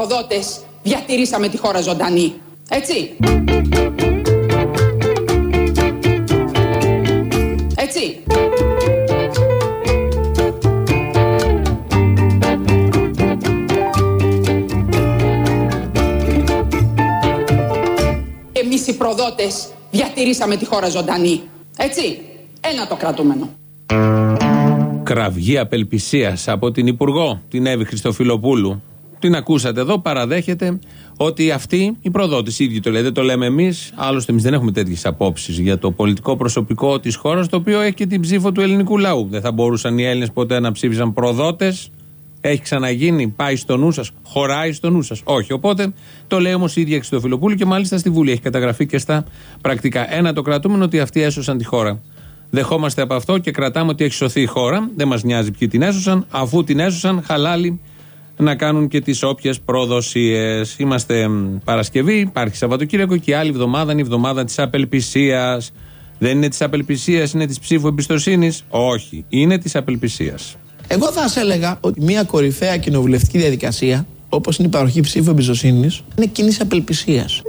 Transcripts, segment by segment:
προδότες διατηρήσαμε τη χώρα ζωντανή. Έτσι. Έτσι. Εμείς οι προδότες διατηρήσαμε τη χώρα ζωντανή. Έτσι. Ένα το κρατούμενο. Κραυγή απελπισίας από την Υπουργό, την Εύη Χριστοφιλοπούλου. Την ακούσατε εδώ, παραδέχεται ότι αυτή η προδότη, ίδιοι το λέει, δεν το λέμε εμείς. Άλλωστε, εμείς δεν έχουμε τέτοιες απόψεις για το πολιτικό προσωπικό της χώρας, το οποίο έχει και την ψήφο του ελληνικού λαού. Δεν θα μπορούσαν οι Έλληνες ποτέ να ψήφισαν προδότες. Έχει ξαναγίνει, πάει στο νου σας, χωράει στο νου σας. Όχι. Οπότε το λέει όμως η ίδια Χριστοφιλοπούλου και μάλιστα στη Βουλή έχει καταγραφεί και στα πρακτικά. Ένα το κρατούμενο ότι αυτοί έσωσαν τη χώρα. Δεχόμαστε από αυτό και κρατάμε ότι έχει σωθεί η χώρα. Δεν μας νοιάζει ποιοι την έσωσαν. Αφού την έσωσαν, χαλάλι να κάνουν και τις όποιες προδοσίες. Είμαστε Παρασκευή, υπάρχει Σαββατοκύριακο και άλλη εβδομάδα είναι η εβδομάδα της απελπισίας. Δεν είναι της απελπισίας, είναι της ψήφου εμπιστοσύνης. Όχι, είναι της απελπισίας. Εγώ θα σας έλεγα ότι μια κορυφαία κοινοβουλευτική διαδικασία, όπως είναι η παροχή ψήφου εμπιστοσύνης, είναι κοινής απελπισίας.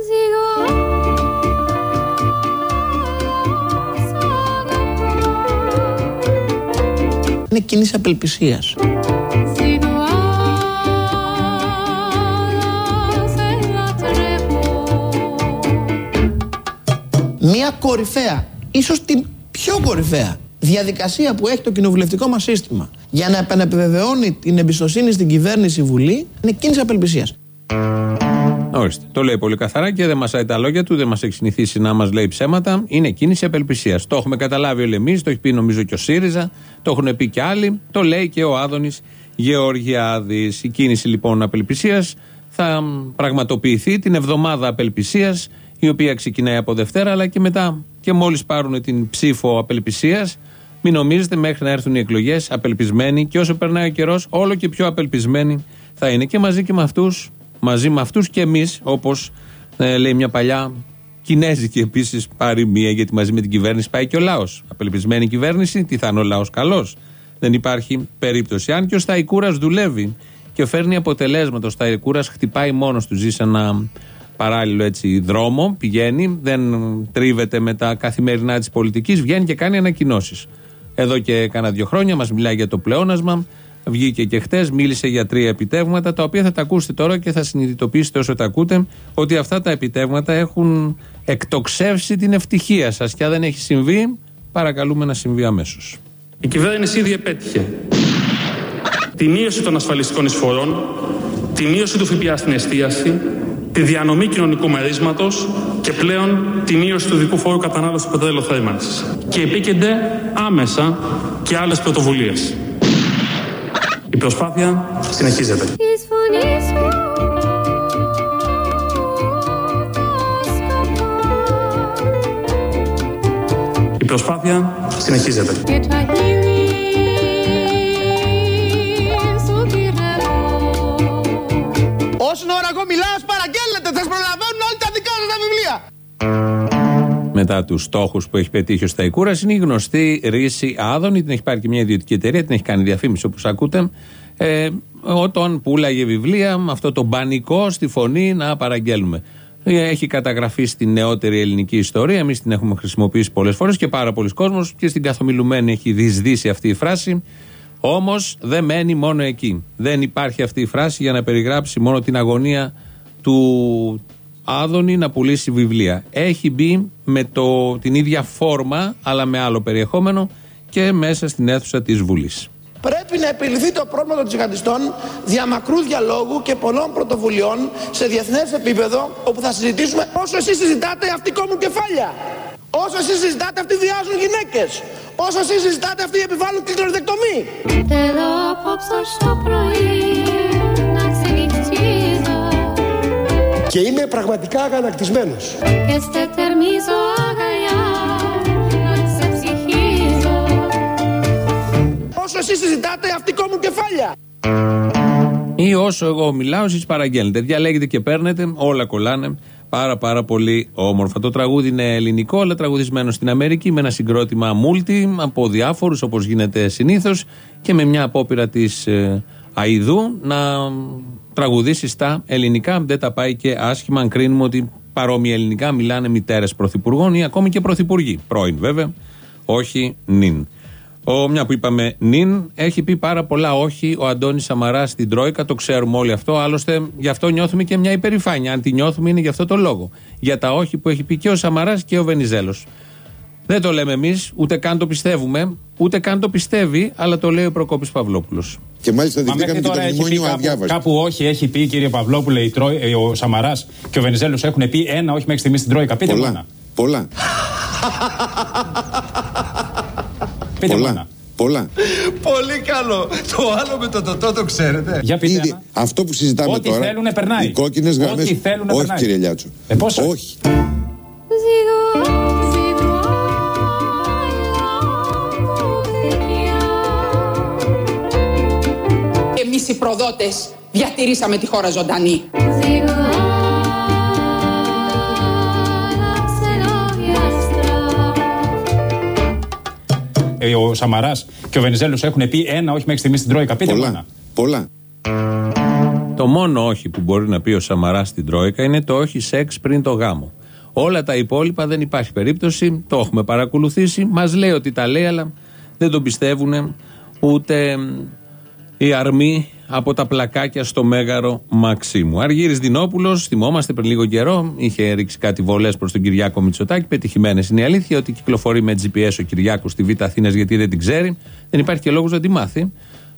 Είναι κοινής απελπισίας. Μια κορυφαία, ίσως την πιο κορυφαία διαδικασία που έχει το κοινοβουλευτικό μας σύστημα για να επανεπιβεβαιώνει την εμπιστοσύνη στην κυβέρνηση Βουλή είναι κίνηση απελπισίας. Ορίστε. Το λέει πολύ καθαρά και δεν μασάει τα λόγια του, δεν μας έχει συνηθίσει να μας λέει ψέματα. Είναι κίνηση απελπισίας. Το έχουμε καταλάβει όλοι εμείς, το έχει πει νομίζω και ο ΣΥΡΙΖΑ, το έχουν πει και άλλοι, το λέει και ο Άδωνης Γεωργιάδης. Η κίνηση λοιπόν απελπισίας θα πραγματοποιηθεί την εβδομάδα απελπισίας, η οποία ξεκινάει από Δευτέρα, αλλά και μετά και μόλις πάρουν την ψήφο απελπισίας, μην νομίζετε μέχρι να έρθουν οι εκλογές απελπισμένοι και όσο περνάει ο καιρός, όλο και πιο απελπισμένοι θα είναι. Και μαζί και με αυτούς, μαζί με αυτούς και εμείς, όπως ε, λέει μια παλιά κινέζικη επίσης παροιμία, γιατί μαζί με την κυβέρνηση πάει και ο λαός. Απελπισμένη κυβέρνηση, τι θα είναι ο λαός καλός. Δεν υπάρχει περίπτωση. Αν και ο Σταϊκούρας δουλεύει και φέρνει αποτελέσματα, ο Σταϊκούρας χτυπάει μόνος του, ζει σε ένα παράλληλο έτσι δρόμο, πηγαίνει, δεν τρίβεται με τα καθημερινά της πολιτικής, βγαίνει και κάνει ανακοινώσεις. Εδώ και κάνα δύο χρόνια μας μιλάει για το πλεόνασμα. Βγήκε και χτες, μίλησε για τρία επιτεύγματα, τα οποία θα τα ακούσετε τώρα και θα συνειδητοποιήσετε όσο τα ακούτε, ότι αυτά τα επιτεύγματα έχουν εκτοξεύσει την ευτυχία σας. Και αν δεν έχει συμβεί, παρακαλούμε να συμβεί αμέσως. Η κυβέρνηση ήδη επέτυχε τη μείωση των ασφαλιστικών εισφορών, τη μείωση του ΦΠΑ στην εστίαση, τη διανομή κοινωνικού μερίσματος και πλέον τη μείωση του δικού φόρου κατανάλωσης του πετρέλαιου θέρμανσης. Και επίκενται άμεσα και άλλες πρωτοβουλίες. Η προσπάθεια συνεχίζεται. Η προσπάθεια συνεχίζεται. Όσον ώρα εγώ μιλάω, παραγγέλνετε, θα προλαβαίνουν όλοι τα δικά σας τα βιβλία. Μετά τους στόχους που έχει πετύχει ο Σταϊκούρας είναι η γνωστή ρίση Άδωνη. Την έχει πάρει και μια ιδιωτική εταιρεία, την έχει κάνει διαφήμιση όπως ακούτε. Ε, όταν πουλάγε βιβλία, με αυτό το μπανικό στη φωνή να παραγγέλνουμε. Ε, έχει καταγραφεί στη νεότερη ελληνική ιστορία. Εμείς την έχουμε χρησιμοποιήσει πολλές φορές και πάρα πολλοί κόσμοι και στην καθομιλουμένη έχει δυσδύσει αυτή η φράση. Όμως δεν μένει μόνο εκεί. Δεν υπάρχει αυτή η φράση για να περιγράψει μόνο την αγωνία του Άδωνη να πουλήσει βιβλία. Έχει μπει με το, την ίδια φόρμα, αλλά με άλλο περιεχόμενο και μέσα στην αίθουσα της Βουλής. Πρέπει να επιληθεί το πρόβλημα των τζιχαντιστών διαμακρού διαλόγου και πολλών πρωτοβουλειών σε διεθνές επίπεδο όπου θα συζητήσουμε όσο εσείς συζητάτε αυτοί κόμουν κεφάλια. Όσο εσείς συζητάτε αυτοί βιάζουν γυναίκες. Όσο εσείς συζητάτε αυτοί επιβάλλουν κλειτοριδεκτομή. Θέλω απόψε στο πρωί Και είμαι πραγματικά αγανακτισμένος. και στερμίζω αγκαλιά να ξεψυχίζω Όσο εσείς συζητάτε αυτοί κόμουν κεφάλια. Ή όσο εγώ μιλάω, εσείς παραγγέλνετε. Διαλέγετε και παίρνετε, όλα κολλάνε. Πάρα πάρα πολύ όμορφα. Το τραγούδι είναι ελληνικό, αλλά τραγουδισμένο στην Αμερική με ένα συγκρότημα multi από διάφορους όπως γίνεται συνήθως και με μια απόπειρα της ε, Αιδού να τραγουδήσει στα ελληνικά. Δεν τα πάει και άσχημα αν κρίνουμε ότι παρόμοια ελληνικά μιλάνε μητέρες πρωθυπουργών ή ακόμη και πρωθυπουργοί. Πρώην βέβαια, όχι νυν. Ο, μια που είπαμε νυν, έχει πει πάρα πολλά όχι ο Αντώνης Σαμαρά στην Τρόικα, το ξέρουμε όλοι αυτό. Άλλωστε, γι' αυτό νιώθουμε και μια υπερηφάνεια. Αν τη νιώθουμε, είναι γι' αυτό το λόγο. Για τα όχι που έχει πει και ο Σαμαράς και ο Βενιζέλος. Δεν το λέμε εμείς, ούτε καν το πιστεύουμε, ούτε καν το πιστεύει, αλλά το λέει ο Προκόπης Παυλόπουλος. Και μάλιστα Μα μέχρι δεχτήκαμε και το τώρα έχει πει μνημόνιο κάπου, αδιάβαστο. κάπου όχι, έχει πει κύριε Παυλόπουλε, η Τρόι- ε, ο Σαμαράς και ο Βενιζέλος έχουν πει ένα όχι μέχρι στιγμής στην Τρόικα. Πείτε μου ένα. Πολλά. Πολλά. Πείτε μου Πολλά. ένα. Πολλά. Πολύ καλό. Το άλλο με το τοτό το ξέρετε. Για πείτε Ήδη, ένα. αυτό που συζητάμε Ό,τι τώρα. θέλουνε περνάει. Οι κόκκινες γραμμέ. Ό,τι θέλουνε Όχι, περνάει. κύριε Λιάτσο. Ε, πώς όχι. Όχι. Ζήγω, ζήγω, Εμείς οι προδότες διατηρήσαμε τη χώρα ζωντανή. ζήγω, Ε, ο Σαμαράς και ο Βενιζέλος έχουν πει ένα όχι μέχρι στιγμής στην Τρόικα. Πείτε μου ένα. Πολλά. Πολλά. Το μόνο όχι που μπορεί να πει ο Σαμαράς στην Τρόικα είναι το όχι σεξ πριν το γάμο. Όλα τα υπόλοιπα δεν υπάρχει περίπτωση. Το έχουμε παρακολουθήσει. Μας λέει ότι τα λέει, αλλά δεν τον πιστεύουν ούτε οι αρμοί από τα πλακάκια στο μέγαρο Μαξίμου. Αργύρης Δινόπουλος, θυμόμαστε πριν λίγο καιρό, είχε ρίξει κάτι βολές προς τον Κυριάκο Μητσοτάκη. Πετυχημένες είναι η αλήθεια ότι κυκλοφορεί με GPS ο Κυριάκος στη Β' Αθήνας γιατί δεν την ξέρει. Δεν υπάρχει και λόγος να τη μάθει.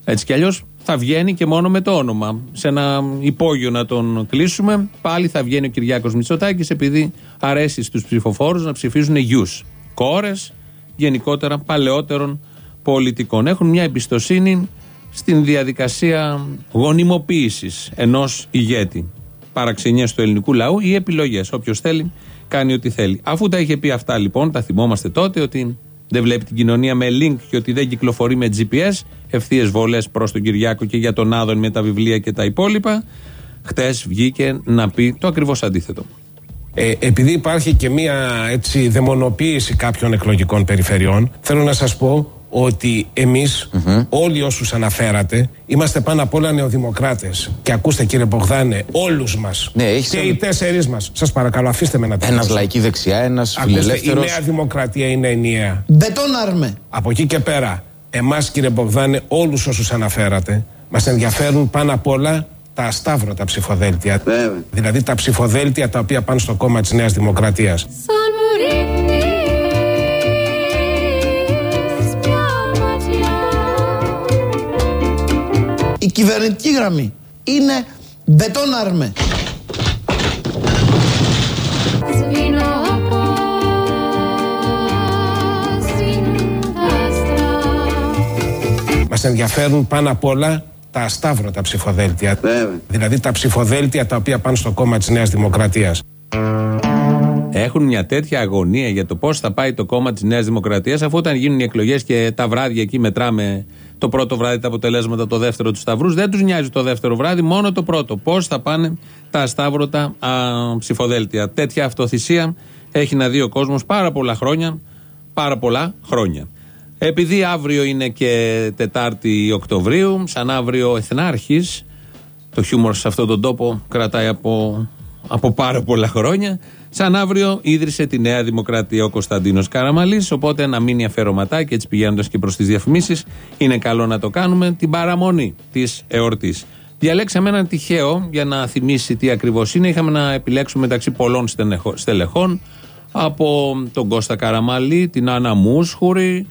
Έτσι κι αλλιώς θα βγαίνει και μόνο με το όνομα. Σε ένα υπόγειο να τον κλείσουμε, πάλι θα βγαίνει ο Κυριάκος Μητσοτάκης επειδή αρέσει στους ψηφοφόρους να ψηφίζουν γιους. Κόρες γενικότερα παλαιότερων πολιτικών. Έχουν μια εμπιστοσύνη στην διαδικασία γονιμοποίησης ενός ηγέτη. Παραξενιές του ελληνικού λαού ή επιλογές. Όποιος θέλει, κάνει ό,τι θέλει. Αφού τα είχε πει αυτά λοιπόν, τα θυμόμαστε τότε ότι δεν βλέπει την κοινωνία με link και ότι δεν κυκλοφορεί με GPS, ευθείε βολές προς τον Κυριάκο και για τον Άδων με τα βιβλία και τα υπόλοιπα. Χτες βγήκε να πει το ακριβώς αντίθετο. Ε, επειδή υπάρχει και μία έτσι δαιμονοποίηση κάποιων εκλογικών περιφερειών, θέλω να σας πω ότι εμείς, όλοι όσους αναφέρατε, είμαστε πάνω απ' όλα νεοδημοκράτες. Και ακούστε κύριε Μπογδάνε, όλους μας. Ναι, έχεις και ένα- οι τέσσερις μας. Σας παρακαλώ, αφήστε με να Ένας τελειώσω. λαϊκή δεξιά, ένας Ακούστε, η φιλελεύθερος. νέα δημοκρατία είναι ενιαία. Μπετόναρμε. Από εκεί και πέρα, εμάς κύριε Μπογδάνε, όλους όσους αναφέρατε, μας ενδιαφέρουν πάνω απ' όλα τα ασταύρωτα ψηφοδέλτια. Δηλαδή τα ψηφοδέλτια τα οποία πάνε στο κόμμα της Νέας Δημοκρατίας. Σαν κυβερνητική γραμμή είναι μπετόναρμε. Σβήνω όπως σβήνουν τα άστρα Μας ενδιαφέρουν πάνω απ' όλα τα ασταύρωτα ψηφοδέλτια. Δηλαδή τα ψηφοδέλτια τα οποία πάνε στο κόμμα της Νέας Δημοκρατίας. Έχουν μια τέτοια αγωνία για το πώς θα πάει το κόμμα της Νέας Δημοκρατίας, αφού όταν γίνουν οι εκλογές και τα βράδια εκεί μετράμε το πρώτο βράδυ τα αποτελέσματα, το δεύτερο τους Σταυρούς, δεν τους νοιάζει το δεύτερο βράδυ, μόνο το πρώτο. Πώς θα πάνε τα ασταύρωτα α, ψηφοδέλτια. Τέτοια αυτοθυσία έχει να δει ο κόσμος πάρα πολλά χρόνια. Πάρα πολλά χρόνια. Επειδή αύριο είναι και Τετάρτη Οκτωβρίου, σαν αύριο Εθνάρχης, το χιούμορ σε αυτόν τον τόπο κρατάει από, από πάρα πολλά χρόνια. Σαν αύριο ίδρυσε τη Νέα Δημοκρατία ο Κωνσταντίνος Καραμαλής. Οπότε ένα μήνυ αφαιρωματάκι, έτσι πηγαίνοντας και προς τις διαφημίσεις, είναι καλό να το κάνουμε την παραμονή της εορτής. Διαλέξαμε έναν τυχαίο για να θυμίσει τι ακριβώς είναι. Είχαμε να επιλέξουμε μεταξύ πολλών στενεχο- στελεχών από τον Κώστα Καραμαλή, την Άννα Μούσχουρη,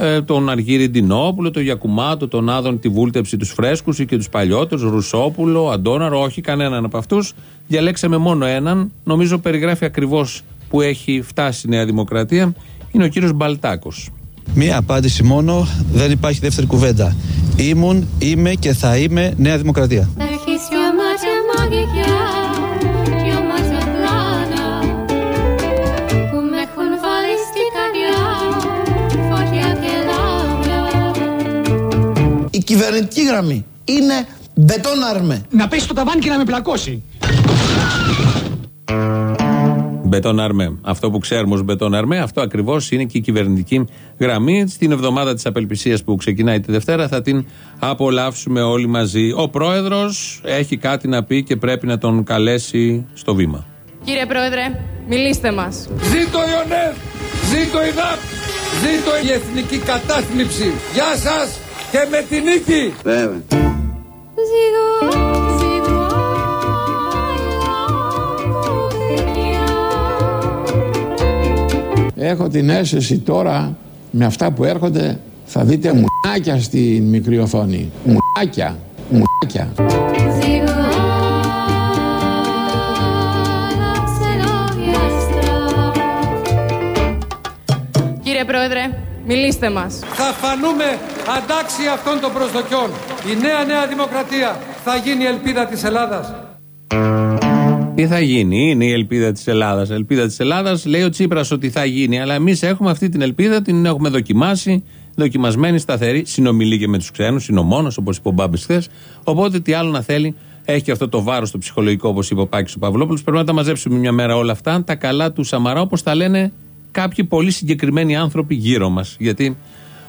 ε, τον Αργύρι Ντινόπουλο, τον Γιακουμάτο, τον Άδων, τη βούλτεψη τους Φρέσκους και τους παλιότερους, Ρουσόπουλο, Αντόναρο, όχι κανέναν από αυτούς. Διαλέξαμε μόνο έναν. Νομίζω περιγράφει ακριβώς που έχει φτάσει η Νέα Δημοκρατία. Είναι ο κύριος Μπαλτάκος. Μία απάντηση μόνο, δεν υπάρχει δεύτερη κουβέντα. Ήμουν, είμαι και θα είμαι Νέα Δημοκρατία. Κυβερνητική γραμμή είναι μπετόναρμε. Να πέσει το ταβάνι και να με πλακώσει. Μπετόν Αρμέ. Αυτό που ξέρουμε ως Μπετόν Αρμέ, αυτό ακριβώς είναι και η κυβερνητική γραμμή. Στην εβδομάδα της απελπισίας που ξεκινάει τη Δευτέρα θα την απολαύσουμε όλοι μαζί. Ο πρόεδρος έχει κάτι να πει και πρέπει να τον καλέσει στο βήμα. Κύριε Πρόεδρε, μιλήστε μας. Ζήτω η ΟΝΕΔ, ζήτω η ΔΑΠ, ζήτω η εθνική κατάθλιψη. Γεια σας και με τη νίκη. Βέβαια. Ζήγω, ζήγω, Έχω την αίσθηση τώρα με αυτά που έρχονται θα δείτε μουνάκια στην μικρή οθόνη. Μουνάκια, μουνάκια. ζήγω, σε λόγια στραβά. Κύριε Πρόεδρε, μιλήστε μας. Θα φανούμε αντάξιοι αυτών των προσδοκιών. Η νέα νέα δημοκρατία θα γίνει η ελπίδα της Ελλάδας. Τι θα γίνει, είναι η ελπίδα της Ελλάδας. ελπίδα της Ελλάδας λέει ο Τσίπρας ότι θα γίνει, αλλά εμείς έχουμε αυτή την ελπίδα, την έχουμε δοκιμάσει, δοκιμασμένη, σταθερή, συνομιλεί και με τους ξένους, είναι ο μόνο, όπως είπε ο Μπάμπης χθες. Οπότε τι άλλο να θέλει, έχει και αυτό το βάρος το ψυχολογικό, όπως είπε ο Πάκης ο Παυλόπουλος. Πρέπει να τα μαζέψουμε μια μέρα όλα αυτά, τα καλά του Σαμαρά, όπως τα λένε κάποιοι πολύ συγκεκριμένοι άνθρωποι γύρω μας. Γιατί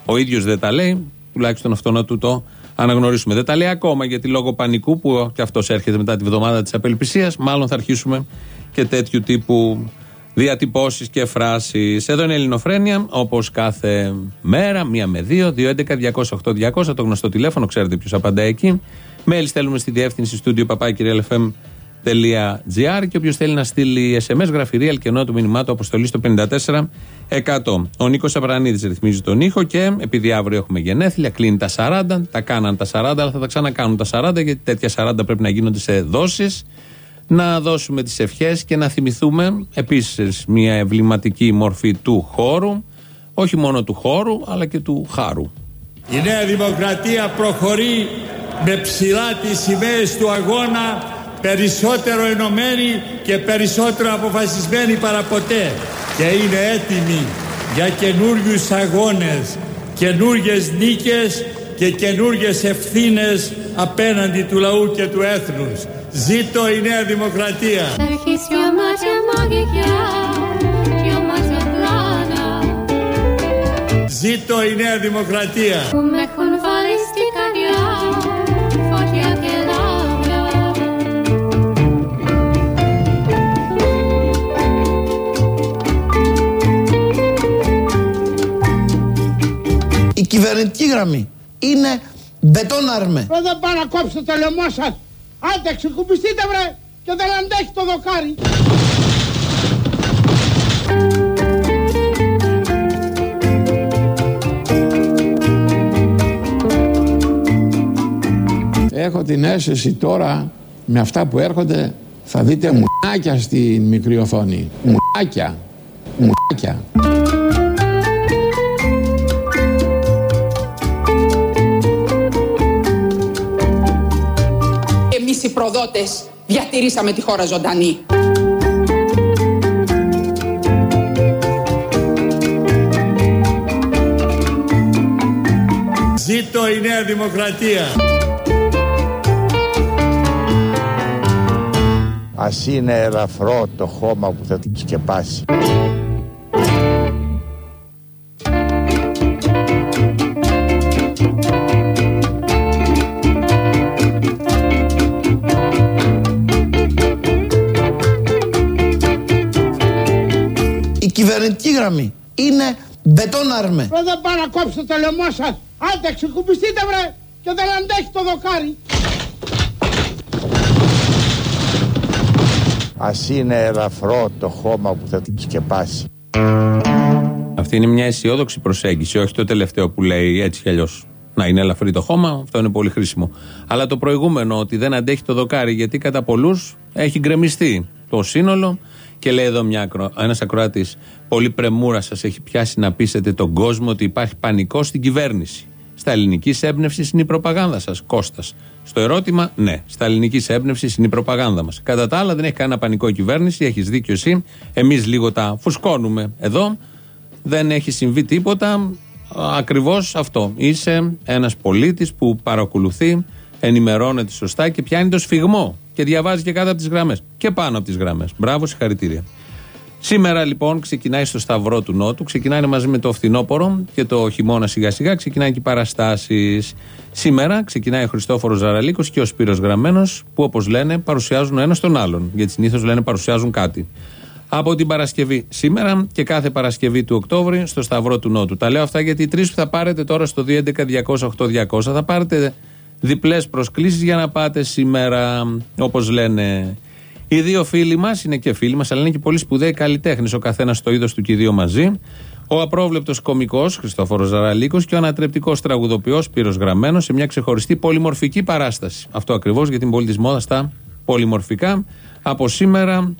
ο ίδιος δεν τα λέει, τουλάχιστον αυτό να του το αναγνωρίσουμε. Δεν τα λέει ακόμα γιατί λόγω πανικού που και αυτός έρχεται μετά τη βδομάδα της απελπισίας, μάλλον θα αρχίσουμε και τέτοιου τύπου διατυπώσεις και φράσεις. Εδώ είναι η Ελληνοφρένια, όπως κάθε μέρα, μία με δύο, 211-208-200, το γνωστό τηλέφωνο, ξέρετε ποιος απαντάει εκεί. Mail στέλνουμε στη διεύθυνση στούντιο papakirialfm.gr και όποιο θέλει να στείλει SMS, γραφειρία, αλκενό του μήνυμά του αποστολή στο 54 100. Ο Νίκο Απρανίδη ρυθμίζει τον ήχο και επειδή αύριο έχουμε γενέθλια, κλείνει τα 40. Τα κάναν τα 40, αλλά θα τα ξανακάνουν τα 40 γιατί τέτοια 40 πρέπει να γίνονται σε δόσει. Να δώσουμε τι ευχέ και να θυμηθούμε επίση μια εμβληματική μορφή του χώρου. Όχι μόνο του χώρου, αλλά και του χάρου. Η Νέα Δημοκρατία προχωρεί με ψηλά τις σημαίες του αγώνα περισσότερο ενωμένη και περισσότερο αποφασισμένη παραποτέ και είναι έτοιμη για καινούριους αγώνες, καινούριες νίκες και καινούριες ευθύνες απέναντι του λαού και του έθνους. Ζήτω η Νέα Δημοκρατία! Αρχής πιο μάτια μαγικιά, πιο μάτια πλάνα Ζήτω η Νέα Δημοκρατία! Κυβερνητική γραμμή είναι μπετόν αρμέ. Ρε δεν πάω να κόψω το λαιμό σας. Άντε ξεκουμπιστείτε βρε και δεν αντέχει το δοκάρι. Έχω την αίσθηση τώρα με αυτά που έρχονται θα δείτε μουνάκια στην μικρή οθόνη. Μουνάκια. Μουνάκια. Προδότες διατηρήσαμε τη χώρα ζωντανή. Ζήτω η Νέα Δημοκρατία! Ας είναι ελαφρό το χώμα που θα την σκεπάσει. Κυβερνητική γραμμή είναι μπετόν αρμέ. Ρε δεν πάω να κόψω το λαιμό σας. Άντε ξεκουμπιστείτε βρε και δεν αντέχει το δοκάρι. Ας είναι ελαφρό το χώμα που θα την σκεπάσει. Αυτή είναι μια αισιόδοξη προσέγγιση, όχι το τελευταίο που λέει έτσι κι αλλιώς. Να είναι ελαφρύ το χώμα, αυτό είναι πολύ χρήσιμο. Αλλά το προηγούμενο ότι δεν αντέχει το δοκάρι, γιατί κατά πολλούς έχει γκρεμιστεί το σύνολο. Και λέει εδώ ένας ακροάτης, πολύ πρεμούρα σας έχει πιάσει να πείσετε τον κόσμο ότι υπάρχει πανικό στην κυβέρνηση. Στα ελληνική έμπνευση είναι η προπαγάνδα σας, Κώστας. Στο ερώτημα, ναι. Στα ελληνική έμπνευση είναι η προπαγάνδα μας. Κατά τα άλλα, δεν έχει κανένα πανικό η κυβέρνηση, έχεις δίκιο εσύ. Εμείς λίγο τα φουσκώνουμε εδώ. Δεν έχει συμβεί τίποτα. Ακριβώς αυτό. Είσαι ένας πολίτης που παρακολουθεί, ενημερώνεται σωστά και πιάνει το σφιγμό. Και διαβάζει και κάτω από τις γραμμές. Και πάνω από τις γραμμές. Μπράβο, συγχαρητήρια. Σήμερα λοιπόν ξεκινάει στο Σταυρό του Νότου, ξεκινάει μαζί με το φθινόπωρο και το χειμώνα σιγά σιγά ξεκινάει και οι παραστάσεις. Σήμερα ξεκινάει ο Χριστόφορος Ζαραλίκος και ο Σπύρος Γραμμένος, που όπως λένε παρουσιάζουν ο ένας τον άλλον. Γιατί συνήθως λένε παρουσιάζουν κάτι. Από την Παρασκευή σήμερα και κάθε Παρασκευή του Οκτώβρη στο Σταυρό του Νότου. Τα λέω αυτά γιατί οι τρεις που θα πάρετε τώρα στο 211-200-8200 θα πάρετε διπλές προσκλήσεις για να πάτε σήμερα, όπως λένε. Οι δύο φίλοι μας είναι και φίλοι μας, αλλά είναι και πολύ σπουδαίοι καλλιτέχνες. Ο καθένας στο είδος του και οι δύο μαζί. Ο απρόβλεπτος κωμικό Χριστόφορος Ζαραλίκος και ο ανατρεπτικός τραγουδοποιός Πύρος Γραμμένος σε μια ξεχωριστή πολυμορφική παράσταση. Αυτό ακριβώς για την πολιτισμό μόδας στα πολυμορφικά. Από σήμερα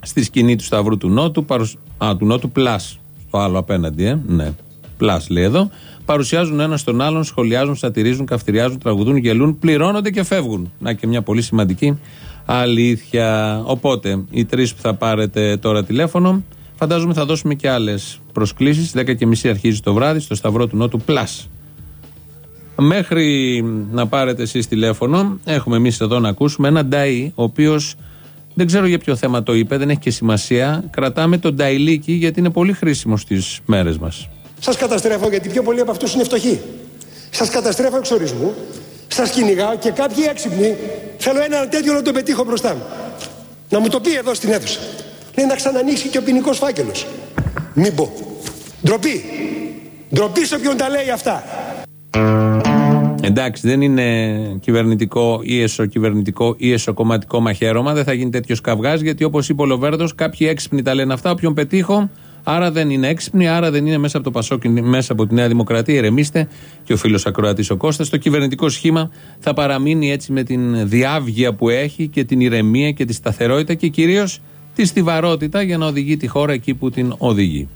στη σκηνή του Σταυρού του Νότου, παρουσ... α, του Νότου Πλάς, στο άλλο απέναντι, ε, ναι, Πλάς λέει εδώ, παρουσιάζουν ένα τον άλλον, σχολιάζουν, σατυρίζουν, καυτηριάζουν, τραγουδούν, γελούν, πληρώνονται και φεύγουν. Να και μια πολύ σημαντική αλήθεια. Οπότε, οι τρεις που θα πάρετε τώρα τηλέφωνο, φαντάζομαι θα δώσουμε και άλλες προσκλήσεις. 10.30 αρχίζει το βράδυ στο Σταυρό του Νότου Πλάς. Μέχρι να πάρετε εσείς τηλέφωνο, έχουμε εμείς εδώ να ακούσουμε ένα Ντάι, ο οποίος δεν ξέρω για ποιο θέμα το είπε, δεν έχει και σημασία. Κρατάμε τον Νταϊλίκη γιατί είναι πολύ χρήσιμο στις μέρες μας. Σας καταστρέφω γιατί πιο πολλοί από αυτούς είναι φτωχοί. Σας καταστρέφω εξορισμού. Σας κυνηγάω και κάποιοι έξυπνοι θέλω έναν τέτοιο να τον πετύχω μπροστά μου. Να μου το πει εδώ στην αίθουσα. Λέει να ξανανοίξει και ο ποινικός φάκελος. Μην πω. Ντροπή. Ντροπή σε όποιον τα λέει αυτά. Εντάξει, δεν είναι κυβερνητικό ή εσωκυβερνητικό ή εσωκομματικό μαχαίρωμα. Δεν θα γίνει τέτοιος καυγάς γιατί όπως είπε ο Λοβέρδος, κάποιοι έξυπνοι τα λένε αυτά. Όποιον πετύχω, άρα δεν είναι έξυπνοι, άρα δεν είναι μέσα από το Πασόκ, μέσα από τη Νέα Δημοκρατία. Ηρεμήστε και ο φίλος Ακροατής ο Κώστας. Το κυβερνητικό σχήμα θα παραμείνει έτσι με την διάβγεια που έχει και την ηρεμία και τη σταθερότητα και κυρίως τη στιβαρότητα για να οδηγεί τη χώρα εκεί που την οδηγεί.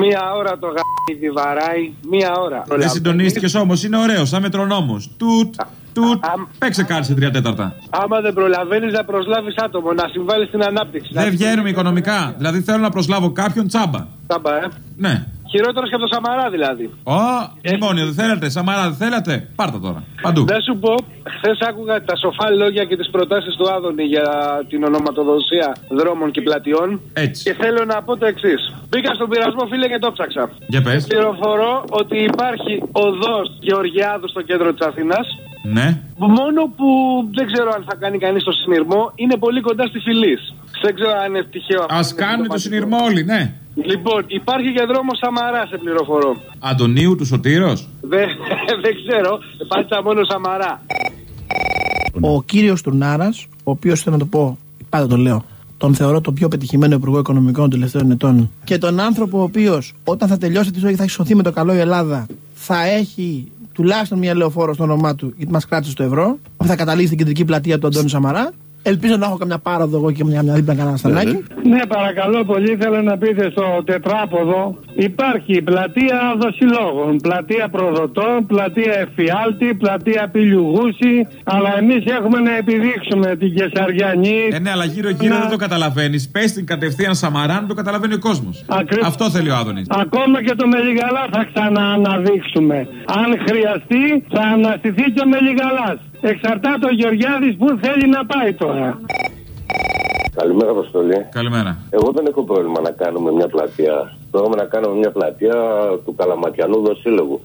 Μία ώρα το γαμίδι βαράει, μία ώρα. Δεν συντονίστηκες όμως, είναι ωραίο, σαν μετρονόμος. Τουτ, τουτ. Παίξε κάτι σε τρία τέταρτα. Άμα δεν προλαβαίνεις να προσλάβεις άτομο, να συμβάλλεις στην ανάπτυξη. Δεν βγαίνουμε οικονομικά. Δηλαδή θέλω να προσλάβω κάποιον τσάμπα. Τσάμπα, ε. Ναι. Χειρότερος και από το Σαμαρά δηλαδή. Ω, μνημόνιο δεν θέλατε, Σαμαρά δεν θέλατε. Πάρτα τώρα. Παντού. Να σου πω, χθες άκουγα τα σοφά λόγια και τις προτάσεις του Άδωνη για την ονοματοδοσία δρόμων και πλατιών. Έτσι. Και θέλω να πω το εξής. Μπήκα στον πειρασμό, φίλε, και το ψάξα. Για πες. Πληροφορώ ότι υπάρχει οδό Γεωργιάδου στο κέντρο της Αθήνας. Ναι. Μόνο που δεν ξέρω αν θα κάνει κανείς το συνειρμό, είναι πολύ κοντά στη φυλή. Δεν ξέρω αν είναι τυχαίο. Α κάνουν το συνειρμό όλοι, ναι. Λοιπόν, υπάρχει και δρόμο Σαμαρά, σε πληροφορώ. Αντωνίου του Σωτήρος; Δεν, δεν ξέρω, πάτησα μόνο Σαμαρά. Ο κύριος Τουρνάρα, ο οποίος θέλω να το πω, πάντα το λέω, τον θεωρώ το πιο πετυχημένο υπουργό οικονομικών των τελευταίων ετών. Και τον άνθρωπο ο οποίος, όταν θα τελειώσει τη ζωή και θα έχει σωθεί με το καλό η Ελλάδα, θα έχει τουλάχιστον μια λεωφόρο στο όνομά του, γιατί μας κράτησε το ευρώ, που θα καταλήξει στην κεντρική πλατεία του Αντώνη Σαμαρά. Ελπίζω να έχω καμιά πάροδο εγώ και μια, μια δίπλα κανένα στανάκι. Ναι, παρακαλώ πολύ, θέλω να πείτε στο τετράποδο υπάρχει πλατεία δοσιλόγων, πλατεία προδοτών, πλατεία εφιάλτη, πλατεία πιλιουγούση, αλλά εμείς έχουμε να επιδείξουμε την Κεσαριανή. Ε, ναι, αλλά γύρω-γύρω δεν το καταλαβαίνεις. Πες την κατευθείαν Σαμαρά να το καταλαβαίνει ο κόσμος. Αυτό θέλει ο Άδωνης. Ακόμα και το Μελιγαλά θα ξανααναδείξουμε. Αν χρειαστεί, θα αναστηθεί και ο Μελιγαλάς. Εξαρτάται ο Γεωργιάδης που θέλει να πάει τώρα. Καλημέρα, Αποστολή. Καλημέρα. Εγώ δεν έχω πρόβλημα να κάνουμε μια πλατεία. Θέλουμε να κάνουμε μια πλατεία του Καλαματιανού Δοσύλλογου.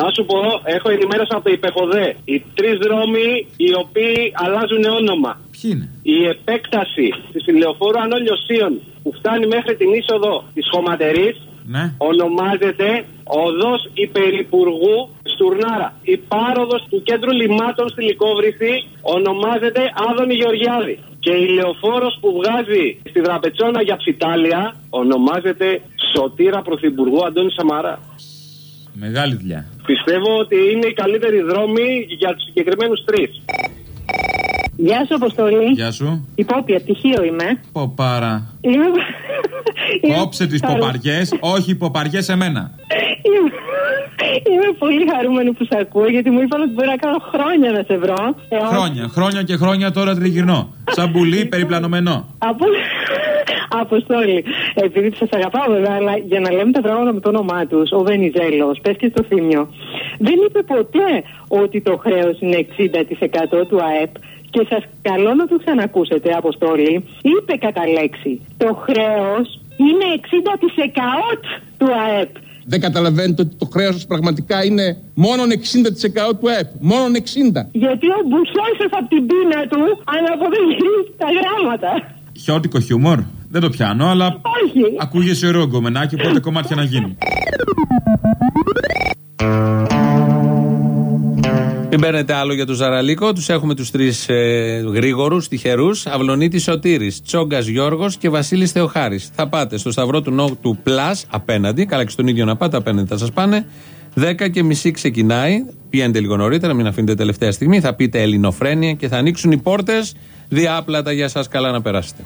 Να σου πω, έχω ενημέρωση από το Υπεχοδέ. Οι τρεις δρόμοι οι οποίοι αλλάζουν όνομα. Ποιοι είναι; Η επέκταση της τηλεοφόρου Ανόλιοσίων που φτάνει μέχρι την είσοδο της Χωματερής Ναι. ονομάζεται Οδός Υπερυπουργού Στουρνάρα. Η πάροδος του κέντρου λιμάτων στη Λικόβρηση ονομάζεται Άδωνη Γεωργιάδη. Και η λεωφόρος που βγάζει στη Δραπετσόνα για ψιτάλια ονομάζεται Σωτήρα Πρωθυπουργού Αντώνη Σαμαρά. Μεγάλη δουλειά. Πιστεύω ότι είναι οι καλύτεροι δρόμοι για τους συγκεκριμένους τρεις. Γεια σου, Αποστολή. Γεια σου. Υπόπεια, πτυχίο είμαι. Ποπάρα. Είμαι. Κόψε τις ποπαριές, όχι ποπαριές σε μένα. Είμαι... Είμαι πολύ χαρούμενη που σε ακούω γιατί μου είπαν ότι μπορεί να κάνω χρόνια να σε βρω. Ε, όχι. Χρόνια, χρόνια και χρόνια τώρα τριγυρνώ. Σαν πουλί περιπλανωμένο. Από... Αποστόλη. Επειδή σας αγαπάω βέβαια, αλλά για να λέμε τα πράγματα με το όνομά τους, ο Βενιζέλος, πες και στο θύμιο, δεν είπε ποτέ ότι το χρέος είναι 60% του ΑΕΠ και σας καλώ να το ξανακούσετε, Αποστόλη, είπε κατά λέξη το χρέος είναι 60% του ΑΕΠ. Δεν καταλαβαίνετε ότι το χρέος σας πραγματικά είναι μόνο 60% του ΑΕΠ. Μόνο 60. Γιατί ο Μπουσόης από την πείνα του αναποδογυρίζει τα γράμματα. Χιώτικο χιούμορ. Δεν το πιάνω, αλλά Όχι. ακούγεσαι ωραίο γκομενάκι, οπότε κομμάτια να γίνει. Μην παίρνετε άλλο για τον Ζαραλίκο. Τους έχουμε τους τρεις ε, γρήγορους, τυχερούς. Αυλονίτης Σωτήρης, Τσόγκας Γιώργος και Βασίλης Θεοχάρης. Θα πάτε στο σταυρό του Νότου Plus απέναντι. Καλά και στον ίδιο να πάτε απέναντι θα σας πάνε. 10 και μισή ξεκινάει. Πηγαίνετε λίγο νωρίτερα, μην αφήνετε τελευταία στιγμή. Θα πείτε Ελληνοφρένεια και θα ανοίξουν οι πόρτες διάπλατα για εσά. Καλά να περάσετε.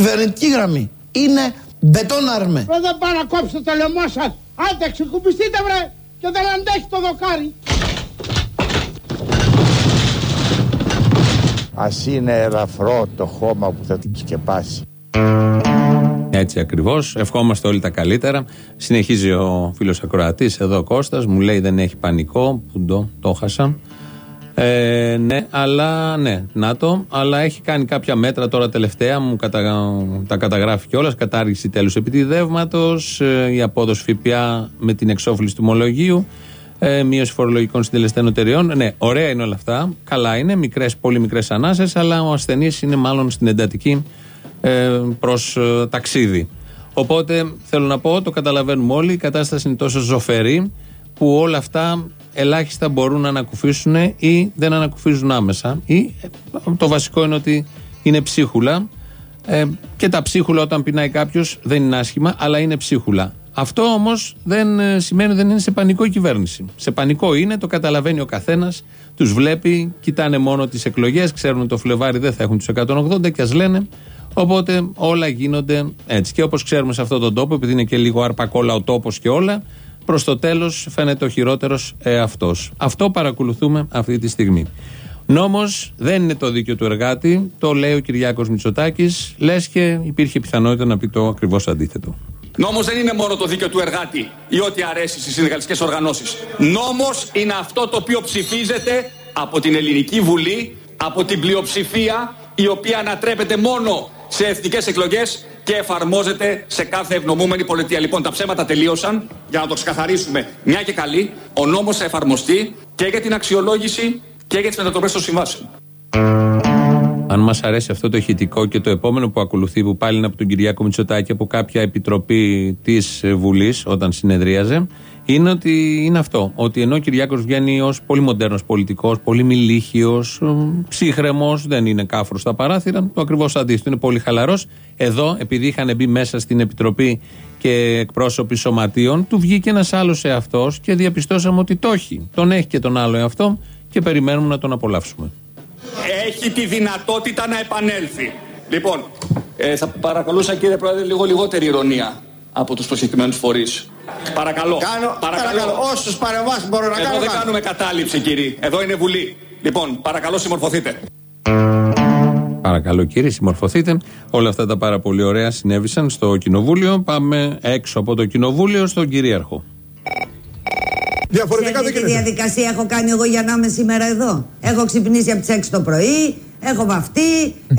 Κυβερνητική γραμμή είναι μπετόναρμε. Ρε δεν πάει να κόψετε το λαιμό σας. Άντε ξεκουμπιστείτε βρε και δεν αντέχει το δοκάρι. Ας είναι ελαφρό το χώμα που θα την σκεπάσει. Έτσι ακριβώς. Ευχόμαστε όλοι τα καλύτερα. Συνεχίζει ο φίλος Ακροατής εδώ, ο Κώστας, μου λέει δεν έχει πανικό. Που το, το χάσα. Ε, ναι, αλλά ναι, να το. Αλλά έχει κάνει κάποια μέτρα τώρα τελευταία, μου κατα, τα καταγράφει κιόλας. Κατάργηση τέλους επιτιδεύματος, ε, η απόδοση ΦΠΑ με την εξόφληση του ομολογίου, ε, μείωση φορολογικών συντελεστών εταιριών. Ναι, ωραία είναι όλα αυτά. Καλά είναι, μικρές, πολύ μικρές ανάσες, αλλά ο ασθενής είναι μάλλον στην εντατική ε, προς ταξίδι. Οπότε θέλω να πω, το καταλαβαίνουμε όλοι, η κατάσταση είναι τόσο ζωφερή που όλα αυτά ελάχιστα μπορούν να ανακουφίσουν ή δεν ανακουφίζουν άμεσα. Ή ε, το βασικό είναι ότι είναι ψίχουλα. Ε, και τα ψίχουλα όταν πεινάει κάποιος δεν είναι άσχημα, αλλά είναι ψίχουλα. Αυτό όμως δεν ε, σημαίνει ότι δεν είναι σε πανικό η κυβέρνηση. Σε πανικό είναι, το καταλαβαίνει ο καθένας, τους βλέπει, κοιτάνε μόνο τις εκλογές, ξέρουν ότι το Φλεβάρι δεν θα έχουν τους 180 και ας λένε. Οπότε όλα γίνονται έτσι. Και όπως ξέρουμε σε αυτόν τον τόπο, επειδή είναι και λίγο αρπακόλα ο τόπος και όλα, προς το τέλος φαίνεται ο χειρότερος εαυτός. Αυτό παρακολουθούμε αυτή τη στιγμή. Νόμος δεν είναι το δίκαιο του εργάτη, το λέει ο Κυριάκος Μητσοτάκης, λες και υπήρχε πιθανότητα να πει το ακριβώς αντίθετο. Νόμος δεν είναι μόνο το δίκαιο του εργάτη ή ό,τι αρέσει στις συνδικαλιστικές οργανώσεις. Νόμος είναι αυτό το οποίο ψηφίζεται από την Ελληνική Βουλή, από την πλειοψηφία η οποία ανατρέπεται μόνο σε εθνικές εκλογές και εφαρμόζεται σε κάθε ευνομούμενη πολιτεία. Λοιπόν, τα ψέματα τελείωσαν. Για να το ξεκαθαρίσουμε μια και καλή, ο νόμος θα εφαρμοστεί και για την αξιολόγηση και για τις μετατροπές των συμβάσεων. Αν μας αρέσει αυτό το ηχητικό και το επόμενο που ακολουθεί, που πάλι είναι από τον Κυριάκο Μητσοτάκη από κάποια επιτροπή της Βουλής, όταν συνεδρίαζε, είναι ότι είναι αυτό. Ότι ενώ ο Κυριάκος βγαίνει ως πολύ μοντέρνος πολιτικός, πολύ μιλίχιο, ψύχρεμος, δεν είναι κάφρος στα παράθυρα, το ακριβώς αντίθετο. Είναι πολύ χαλαρός. Εδώ, επειδή είχαν μπει μέσα στην επιτροπή και εκπρόσωποι σωματείων, του βγήκε ένας άλλος εαυτός και διαπιστώσαμε ότι το έχει. Τον έχει και τον άλλο εαυτό και περιμένουμε να τον απολαύσουμε. έχει τη δυνατότητα να επανέλθει. Λοιπόν, ε, θα παρακαλούσα κύριε Πρόεδρε λίγο λιγότερη ηρωνία από τους προσκεκριμένους φορείς. Παρακαλώ. Κάνω- παρακαλώ. παρακαλώ. Όσους παρεμβάσεις μπορώ να Εδώ κάνω, δεν κάνω. κάνουμε κατάληψη κύριε. Εδώ είναι Βουλή. Λοιπόν, παρακαλώ συμμορφωθείτε. Παρακαλώ κύριε, συμμορφωθείτε. Όλα αυτά τα πάρα πολύ ωραία συνέβησαν στο κοινοβούλιο. Πάμε έξω από το κοινοβούλιο στον κυρίαρχο. Διαφορετικά δεν Ξέρετε τι γίνεται. διαδικασία έχω κάνει εγώ για να είμαι σήμερα εδώ; Έχω ξυπνήσει από τις 6 το πρωί, έχω βαφτεί,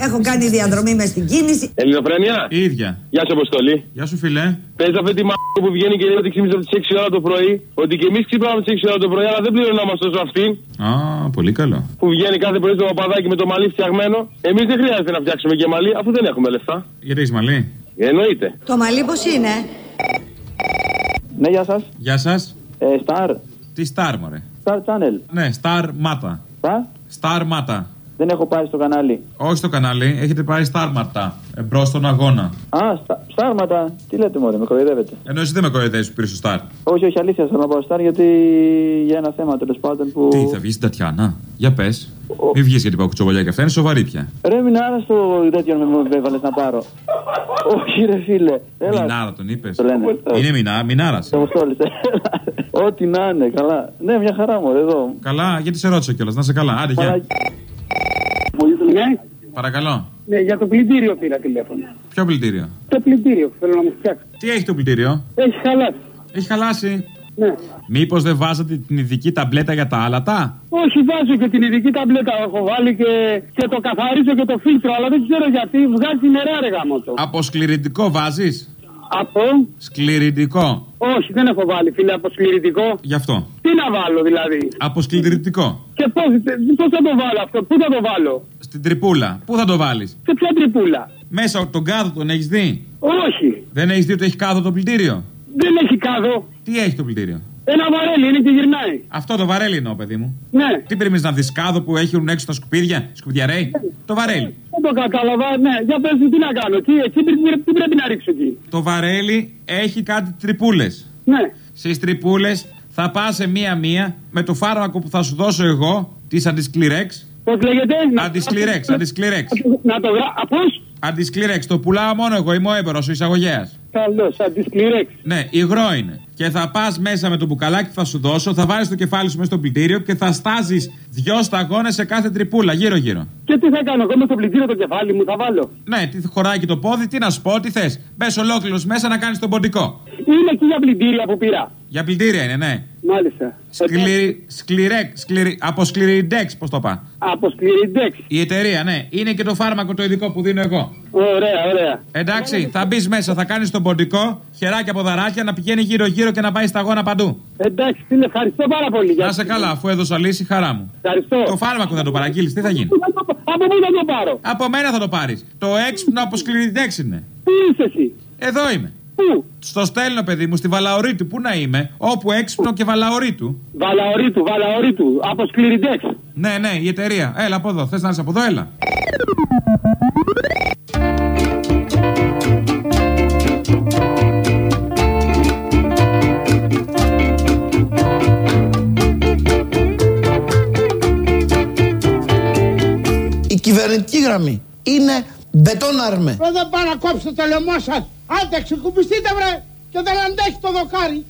έχω κάνει διαδρομή μες στην κίνηση. Ελληνοφρένια. Η ίδια. Γεια σου, Αποστολή. Γεια σου, φιλέ. Πες αυτή τη μ***α που βγαίνει και λέει ότι ξύπνησε από τις 6 ώρα το πρωί. Ότι και εμείς ξυπνάμε από τις 6 ώρα το πρωί, αλλά δεν πληρωνόμαστε τόσο αυτή. Α, πολύ καλό. Που βγαίνει κάθε πρωί στο παπαδάκι με το μαλλί φτιαγμένο. Εμείς δεν χρειάζεται να φτιάξουμε και μαλλί, αφού δεν έχουμε λεφτά. Γιατί έχεις μαλλί; Εννοείται. Το μαλλί πώς είναι; Ναι, γεια σας. Γεια σας. Ε, Star. Τι Star, μωρέ; Star Channel. Ναι, Star Mata. Πα. Star Mata. Δεν έχω πάει στο κανάλι. Όχι στο κανάλι, έχετε πάει Star Mata. Εμπρός στον αγώνα. Α, στα, στάρματα. Τι λέτε, Μωρέ, με κοροϊδεύετε. Ενώ εσύ δεν με κοροϊδεύεις που πήρες στο Star. Όχι, όχι, αλήθεια, θέλω να πάω Star γιατί για ένα θέμα τέλος πάντων που. Τι, θα βγεις στην Τατιάνα; Για πες. Μην βγεις γιατί πάω κουτσοβολιά και αυτά, είναι σοβαρή πια. Ρε, μην άρα στο τέτοιο με μου έβαλες να πάρω. Όχι, ρε φίλε. Έλα. Μινάρα τον είπες. Το λένε. Είναι μινά, μινάρας. Το Αποστόλης, έλα. Ό,τι να είναι, καλά. Ναι, μια χαρά μου, εδώ. Καλά, γιατί σε ρώτησα κιόλας, να σε καλά. Άντε, γεια. Ναι. Παρακαλώ. Ναι, για το πλυντήριο πήρα τηλέφωνο. Ποιο πλυντήριο; Το πλυντήριο θέλω να μου φτιάξει. Τι έχει το πλυντήριο; Έχει χαλάσει. Έχει χαλάσει. Ναι. Μήπως δεν βάζατε την ειδική ταμπλέτα για τα άλατα; Όχι, βάζω και την ειδική ταμπλέτα. Έχω βάλει και, και το καθαρίζω και το φίλτρο, αλλά δεν ξέρω γιατί βγάζει νερά ρε γαμότο. Από σκληρητικό βάζεις; Από; Σκληρητικό. Όχι, δεν έχω βάλει φίλε από σκληρητικό. Γι' αυτό. Τι να βάλω δηλαδή; Από σκληρητικό. Και πώς πώς θα το βάλω αυτό, πού θα το βάλω; Στην τρυπούλα. Πού θα το βάλεις; Σε ποια τρυπούλα; Μέσα τον κάδο τον έχεις δει; Όχι. Δεν έχεις δει ότι έχει κάδο το πλυντήριο; Δεν έχει κάδο. Τι έχει το πλυντήριο; Ένα βαρέλι είναι και γυρνάει. Αυτό το βαρέλι εννοώ, παιδί μου. Ναι. Τι περιμένεις να δεις κάδο που έχουν έξω τα σκουπίδια, σκουπιαρέι. Το βαρέλι. Δεν το κατάλαβα, ναι. Για πες μου τι να κάνω. Τι, εκεί, τι, τι πρέπει να ρίξω εκεί; Το βαρέλι έχει κάτι τρυπούλες. Ναι. Στις τρυπούλες θα πας σε μία-μία με το φάρμακο που θα σου δώσω εγώ, της αντισκληρέξ. Πώς λέγεται, Αντισκληρέξ, αντισκληρέξ. Να το γράψω. Πώς; Αντισκληρέξ. Το πουλάω μόνο εγώ, είμαι ο έμπερο, ο εισαγωγέας. Καλώς, αντισκληρέξ. Ναι, υγρό είναι. Και θα πας μέσα με το μπουκαλάκι που θα σου δώσω, θα βάλεις το κεφάλι σου μέσα στο πλυντήριο και θα στάζεις δυο σταγόνες σε κάθε τρυπούλα, γύρω-γύρω. Και τι θα κάνω, εγώ με το πλυντήριο το κεφάλι μου θα βάλω. Ναι, τι χωράει και το πόδι, τι να σου πω, τι θες. Μπες ολόκληρος μέσα να κάνεις τον ποντικό. Είναι εκεί για πλυντήρια που πήρα. Για πλυντήρια είναι, ναι. Μάλιστα. Σκληρι, σκληρέκ, σκληρι, από σκληριντέξ, πώς το πά. Από σκληριντέξ. Η εταιρεία, ναι. Είναι και το φάρμακο το ειδικό που δίνω εγώ. Ωραία, ωραία. Εντάξει, θα μπεις μέσα, θα κάνεις τον ποντικό, χεράκια από δαράκια, να πηγαίνει γύρω-γύρω και να πάει σταγόνα παντού. Εντάξει, φίλε, ευχαριστώ πάρα πολύ. Να σε καλά, αφού έδωσα λύση, χαρά μου. Ευχαριστώ. Το φάρμακο θα το παραγγείλεις, τι θα γίνει; Από πού θα το πάρω; Από μένα θα το πάρεις. Το έξυπνο από σκληριδέξ είναι. Πού είσαι εσύ; Εδώ είμαι. Πού; Στο στέλνω, παιδί μου, στη Βαλαωρίτου. Πού να είμαι, όπου έξυπνο και Βαλαωρίτου. Βαλαωρίτου, Βαλαωρίτου. Από σκληριδέξ. Ναι, ναι, η εταιρεία. Έλα από εδώ. Θες να είσαι από εδώ, έλα. Κυβερνητική γραμμή είναι μπετόναρμε. Ρε δεν πάω να κόψω το λαιμό σας. Άντε ξεκουμπιστείτε βρε και δεν αντέχει το δοκάρι.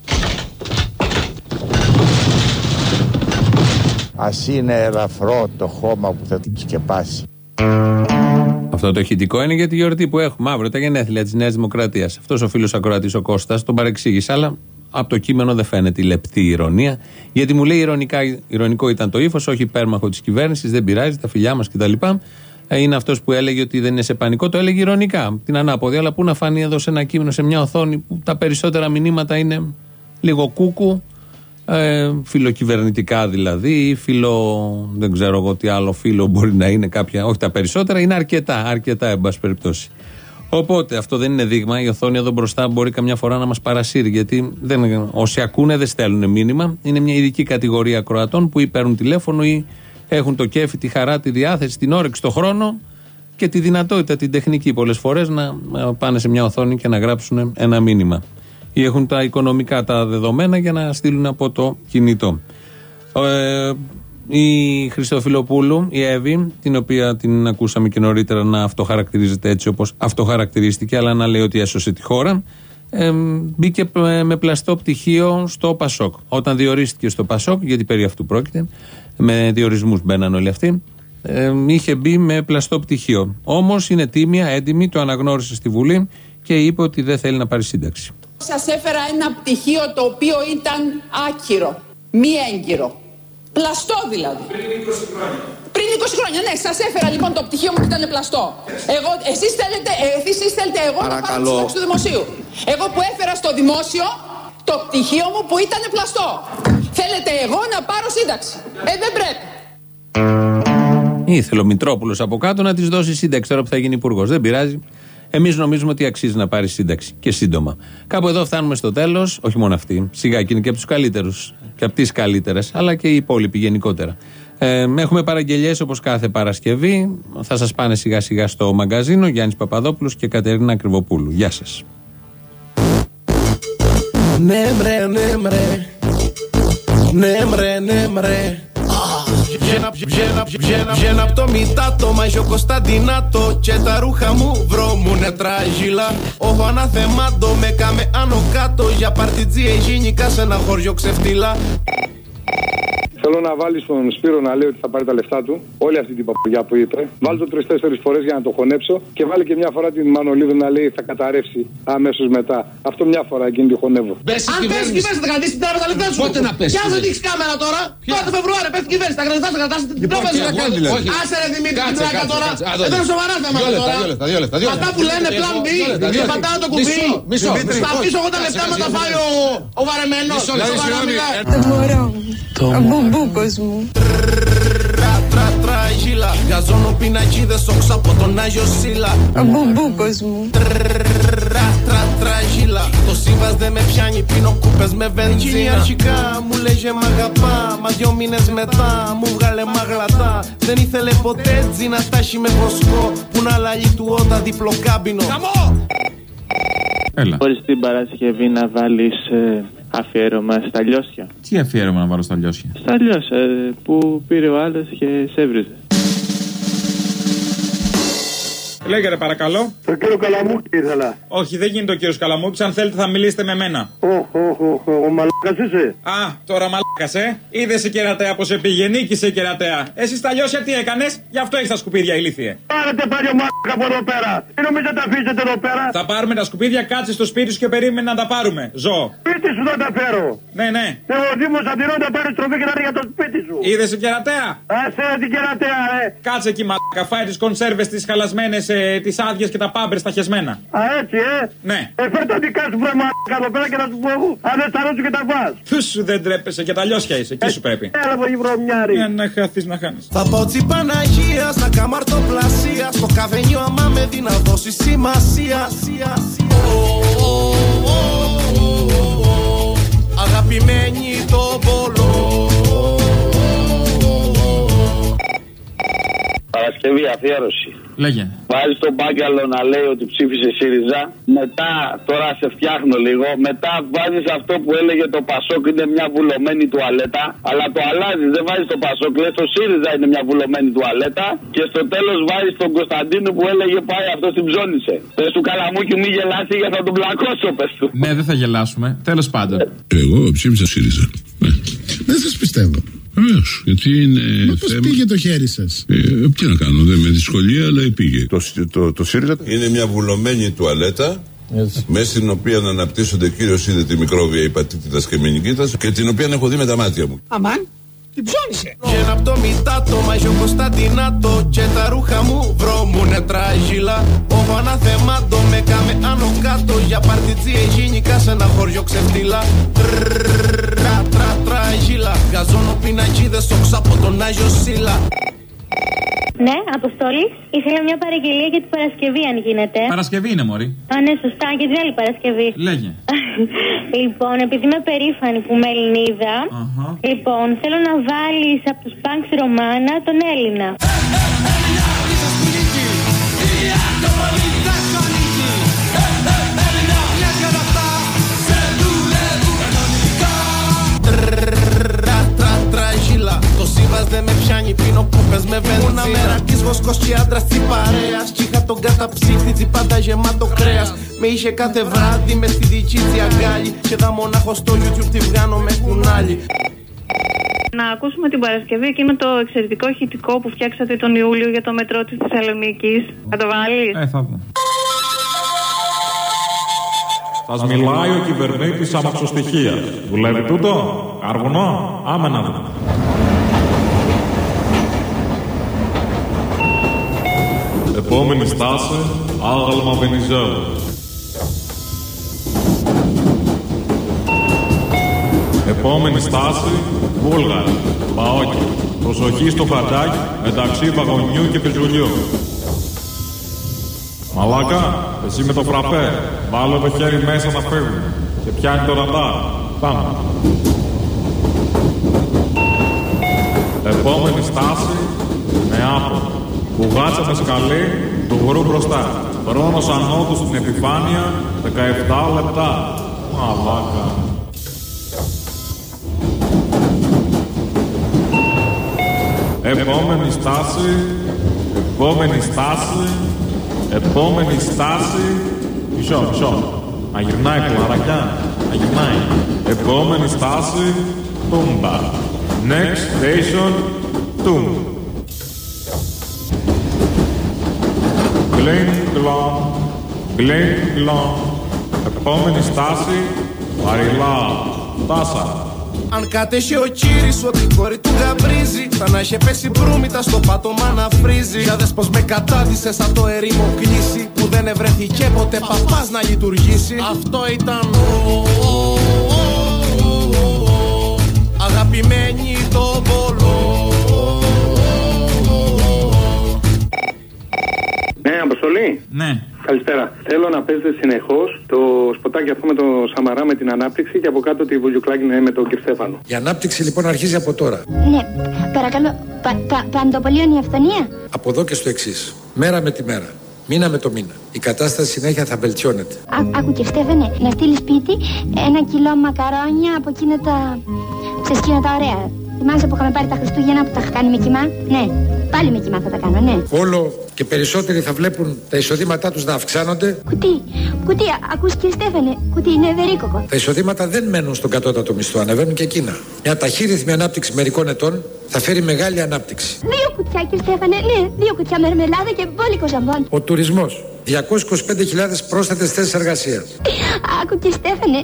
Ας είναι ελαφρό το χώμα που θα την σκεπάσει. Αυτό το ηχητικό είναι για τη γιορτή που έχουμε αύριο, τα γενέθλια της Νέας Δημοκρατίας. Αυτός ο φίλος ακροατής ο Κώστας τον παρεξήγησε, αλλά από το κείμενο δεν φαίνεται η λεπτή ηρωνία. Γιατί μου λέει ηρωνικά, ηρωνικό ήταν το ύφος, όχι υπέρμαχο της κυβέρνησης, δεν πειράζει, τα φιλιά μας κτλ. Ε, Είναι αυτός που έλεγε ότι δεν είναι σε πανικό, το έλεγε ηρωνικά. Την ανάποδη, αλλά πού να φανεί εδώ σε ένα κείμενο, σε μια οθόνη που τα περισσότερα μηνύματα είναι λίγο κούκου, ε, φιλοκυβερνητικά δηλαδή, ή φιλο. δεν ξέρω εγώ τι άλλο φίλο μπορεί να είναι κάποια. Όχι τα περισσότερα, είναι αρκετά, αρκετά εν πάση περιπτώσει. Οπότε αυτό δεν είναι δείγμα. Η οθόνη εδώ μπροστά μπορεί καμιά φορά να μας παρασύρει. Γιατί δεν, όσοι ακούνε δεν στέλνουν μήνυμα. Είναι μια ειδική κατηγορία ακροατών που ή παίρνουν τηλέφωνο ή έχουν το κέφι, τη χαρά, τη διάθεση, την όρεξη, το χρόνο και τη δυνατότητα, την τεχνική πολλές φορές να να πάνε σε μια οθόνη και να γράψουν ένα μήνυμα. Ή έχουν τα οικονομικά τα δεδομένα για να στείλουν από το κινητό. Ε, η Χριστοφιλοπούλου, η Εύη, την οποία την ακούσαμε και νωρίτερα να αυτοχαρακτηρίζεται έτσι όπως αυτοχαρακτηρίστηκε, αλλά να λέει ότι έσωσε τη χώρα, ε, μπήκε π- με πλαστό πτυχίο στο Πασόκ. Όταν διορίστηκε στο Πασόκ, γιατί περί αυτού πρόκειται, με διορισμούς μπαίναν όλοι αυτοί, ε, είχε μπει με πλαστό πτυχίο. Όμως είναι τίμια, έντιμη, το αναγνώρισε στη Βουλή και είπε ότι δεν θέλει να πάρει σύνταξη. Σας έφερα ένα πτυχίο το οποίο ήταν άκυρο, μη έγκυρο. Πλαστό δηλαδή. Πριν 20 χρόνια. Πριν 20 χρόνια, ναι, σας έφερα λοιπόν το πτυχίο μου που ήταν πλαστό. Εγώ, εσείς θέλετε, ε, εσείς θέλετε εγώ να πάρω Παρακαλώ. τη σύνταξη του δημοσίου. Εγώ που έφερα στο δημόσιο το πτυχίο μου που ήταν πλαστό. Θέλετε εγώ να πάρω σύνταξη. Ε, δεν πρέπει. Ήθελε ο Μητρόπουλος από κάτω να της δώσει σύνταξη τώρα που θα γίνει υπουργός. Δεν πειράζει. Εμείς νομίζουμε ότι αξίζει να πάρει σύνταξη και σύντομα. Κάπου εδώ φτάνουμε στο τέλος. Όχι μόνο αυτή. Σιγά και είναι και από τους καλύτερους και από τις καλύτερες, αλλά και οι υπόλοιποι γενικότερα. Ε, έχουμε παραγγελίε όπως κάθε Παρασκευή. Θα σας πάνε σιγά σιγά στο μαγκαζίνο. Γιάννης Παπαδόπουλος και Κατερίνα Ακριβοπούλου. Γεια σας. Ναι μπρε, ναι μπρε Ναι μπρε, ναι μπρε Βγαίνω, βγαίνω, βγαίνω, βγαίνω απ' το μητάτο Μα είσαι ο Κωνσταντινάτο. Και τα ρούχα μου βρώμουνε τραγίλα Όχι αναθεμάτο Με κάμε άνω κάτω. Για παρτιτζή εγίνικα σε ένα χωριό ξεφτύλα Θέλω να βάλει τον Σπύρο να λέει ότι θα πάρει τα λεφτά του. Όλη αυτή την παπαγιά που είπε. Βάλει το τρει-τέσσερι φορές για να το χωνέψω και βάλει και μια φορά την Μανολίδου να λέει θα καταρρεύσει αμέσως μετά. Αυτό μια φορά εκείνη τη χωνεύω. Αν πέσει η κυβέρνηση θα κρατήσει την τράπεζα τα λεφτά σου. Πότε να πέσει, Και αν δεν δηλαδή. δείξει κάμερα τώρα, τώρα το Φεβρουάριο πέφτει η κυβέρνηση. Θα κρατήσει, θα κρατάσει την Λοιπόν, τράπεζα. τι να κάνεις, δηλαδή. Άσε ρε Δημήτρη την Κάτσε, τράκα κάτσε, τώρα. κάτσε. Α, δω, Εδώ είναι δω. σοβαρά Δύο θέματα λεπτά, τώρα. δύο λεπτά, δύο λεπτά, δύο Αυτά λεπτά. που λένε plan B Δύο λεπτά, δύο και λεπτά. πατάω το κουμπί. Μισό, μισό. Στα πίσω εγώ τα Κάτσε, λεφτά μου κάτσε, τα κάτσε. φάει ο, ο βαρεμένος. Μισό λεπτό, Σοβαρά συγγνώμη. μιλάει. Ε, μωρό. Ο μπουμπούκος μου. Τρα τρα τρα γύλα Γαζώνω πινακίδες όξα από τον Άγιο Σίλα Ο μπουμπούκος μου. Τρα τρα τρα γύλα Το σύμβας δεν με πιάνει πίνω κούπες με βενζίνα αρχικά μου λέγε μ' αγαπά Μα δυο μήνες μετά μου βγάλε μαγλατά Δεν ήθελε ποτέ τσι να στάσει με βοσκό Που να λαλεί του ότα διπλοκάμπινο Έλα. Μπορεί την Παρασκευή να βάλεις αφιέρωμα στα λιώσια. Τι αφιέρωμα να βάλω στα λιώσια; Στα λιώσια ε, που πήρε ο άλλος και σε έβριζε. Λέγε παρακαλώ. Το κύριο Καλαμούκη ήθελα. Όχι, δεν γίνεται ο κύριο Καλαμούκη. Αν θέλετε θα μιλήσετε με μένα. Οχ, οχ, οχ, ο μαλάκας είσαι. Α, τώρα μαλάκας, ε. Είδε η κερατέα πώς επήγε, νίκησε η κερατέα. Εσύ τα λιώσια τι έκανες, γι' αυτό έχεις τα σκουπίδια ηλίθιε. Πάρετε πάλι ο μαλάκα από εδώ πέρα. Τι νομίζετε τα αφήσετε εδώ πέρα. Θα πάρουμε τα σκουπίδια, κάτσε στο σπίτι σου και περίμενε να τα πάρουμε. Ζω. Σπίτι σου δεν τα φέρω. Ναι, ναι. Εγώ ο Δήμος αντιρώ να πάρει τροφή και να ρίχνει για το σπίτι σου. Είδες η κερατέα; Άσε την κερατέα, ε. Κάτσε εκεί, μαλάκα. Φάει τις κονσέρβες, τις χαλασμένες, ε, τις άδειες και τα πάμπερ στα χεσμένα. Α, έτσι, ε. Ναι. Ε, φέρ τα δικά σου βρε μαλάκα εδώ πέρα και να σου πω εγώ. Αν δεν σταρώσου και τα φας. Πού σου δεν τρέπεσαι και τα λιώσια είσαι, εκεί σου πρέπει. Έλα από εκεί βρωμιάρι. Για να χαθείς να χάνεις. Θα πάω τσι Παναγία στα καμαρτοπλασία Στο καφενείο άμα με δει να δώσει σημασία Ω, ω, ω, ω, ω, Αγαπημένη το πόλο Παρασκευή, αφιέρωση. Λέγε. Βάζει τον μπάγκαλο να λέει ότι ψήφισε ΣΥΡΙΖΑ. Μετά, τώρα σε φτιάχνω λίγο. Μετά βάζεις αυτό που έλεγε το Πασόκ είναι μια βουλωμένη τουαλέτα. Αλλά το αλλάζει. Δεν βάζεις το Πασόκ. Λες το ΣΥΡΙΖΑ είναι μια βουλωμένη τουαλέτα. Και στο τέλος βάζεις τον Κωνσταντίνο που έλεγε πάει αυτό την ψώνισε. Πες του καλαμούκι μη γελάσει για θα τον πλακώσω, πες του. Ναι, δεν θα γελάσουμε. Τέλος πάντων. Εγώ ψήφισα ΣΥΡΙΖΑ. Δεν σας πιστεύω. Βεβαίω. Γιατί είναι. Μα πώς θέμα- πήγε το χέρι σας; Ε, τι να κάνω, δεν με δυσκολία, αλλά πήγε. Το, το, το ΣΥΡΙΖΑ είναι μια βουλωμένη τουαλέτα μέσα στην οποία αναπτύσσονται κύριο είδε τη μικρόβια υπατήτητα και μηνικήτα και την οποία έχω δει με τα μάτια μου. Αμάν, την ψώνισε. Και ένα από το μητάτο Μαγιο Κωνσταντινάτο Και τα ρούχα μου βρώμουνε τραγίλα Όγω αναθεμάτο με κάμε άνω κάτω Για παρτιτσί εγίνικα σε ένα χωριό ξεφτύλα Τρα τρα τραγίλα Γαζώνω πινακίδες όξα από τον Άγιο Σίλα Ναι, Αποστόλη. Ήθελα μια παραγγελία για την Παρασκευή, αν γίνεται. Παρασκευή είναι, Μωρή. Α, ναι, σωστά, και την άλλη Παρασκευή. Λέγε. λοιπόν, επειδή είμαι περήφανη που είμαι Ελληνίδα, λοιπόν, θέλω να βάλεις από τους Πανκ Ρωμάνα τον Έλληνα. Τρα τρα τραγίλα Το σύμβας δεν με πιάνει πίνω κούπες με βενζίνα Ένα μερακής βοσκός και άντρας της παρέας Κι είχα τον καταψύχτη τσι πάντα γεμάτο κρέας Με είχε κάθε βράδυ μες στη δική της αγκάλι Και τα μονάχος στο YouTube τη βγάνω με κουνάλι Να ακούσουμε την Παρασκευή εκείνο το εξαιρετικό ηχητικό που φτιάξατε τον Ιούλιο για το μετρό της Θεσσαλονίκης. Θα το βάλεις; Ε, θα δω. Σας μιλάει ο κυβερνήτης αμαξοστοιχίας. Δουλεύει τούτο, αργωνό, άμα να δούμε. Επόμενη στάση, άγαλμα Βενιζέλου. Επόμενη στάση, Βούλγαρη, Παόκι. Προσοχή στο χαρτάκι μεταξύ βαγονιού και πεζουλιού. Μαλάκα, εσύ με το φραπέ. Βάλω το χέρι μέσα να φύγουμε. Και πιάνει το ραντάρ. Πάμε. Επόμενη στάση, Νεάπολη. Μπουγάτσα με σκαλί, του γρου μπροστά. Χρόνος ανώτου στην επιφάνεια, 17 λεπτά. Μαλάκα. Επόμενη στάση, επόμενη στάση, επόμενη στάση. Μισό, μισό. Να γυρνάει κλαρακιά, να γυρνάει. Επόμενη στάση, τούμπα. Next station, Tum. Glen Glam, Glen Glam. Επόμενη στάση, Παριλά, Τάσα. Αν κατέχει ο κύρις ότι η κόρη του γαμπρίζει Θα να είχε πέσει μπρούμητα στο πάτωμα να φρίζει Για δες πως με κατάδυσε σαν το ερήμο κλείσει Που δεν ευρέθηκε ποτέ παπάς να λειτουργήσει Αυτό ήταν Αγαπημένη το βολό Αποστολή. Ναι. Καλησπέρα. Θέλω να παίζετε συνεχώς το σποτάκι αυτό με το Σαμαρά με την ανάπτυξη και από κάτω τη Βουγιουκλάκη με τον Κυρστέφανο. Η ανάπτυξη λοιπόν αρχίζει από τώρα. Ναι, παρακαλώ, πα, πα, παντοπολίων η αυθονία. Από εδώ και στο εξής. Μέρα με τη μέρα. Μήνα με το μήνα. Η κατάσταση συνέχεια θα βελτιώνεται. Α, άκου και Στέφανε, να στείλεις σπίτι ένα κιλό μακαρόνια από εκείνα τα. σε σκήνα τα ωραία. Θυμάσαι που είχαμε πάρει τα Χριστούγεννα που τα είχα κάνει με κοιμά; Ναι, πάλι με κοιμά θα τα κάνω, ναι. Όλο και περισσότεροι θα βλέπουν τα εισοδήματά τους να αυξάνονται. Κουτί, κουτί, ακούς κύριε Στέφανε, κουτί είναι ευερίκοκο. Τα εισοδήματα δεν μένουν στον κατώτατο μισθό, ανεβαίνουν και εκείνα. Μια ταχύρυθμη ανάπτυξη μερικών ετών θα φέρει μεγάλη ανάπτυξη. Δύο κουτιά κύριε Στέφανε, ναι, δύο κουτιά μερμελάδα και μπόλικο ζαμπόν. Ο τουρισμός. 225.000 πρόσθετες θέσεις εργασίας. Άκου κύριε Στέφανε,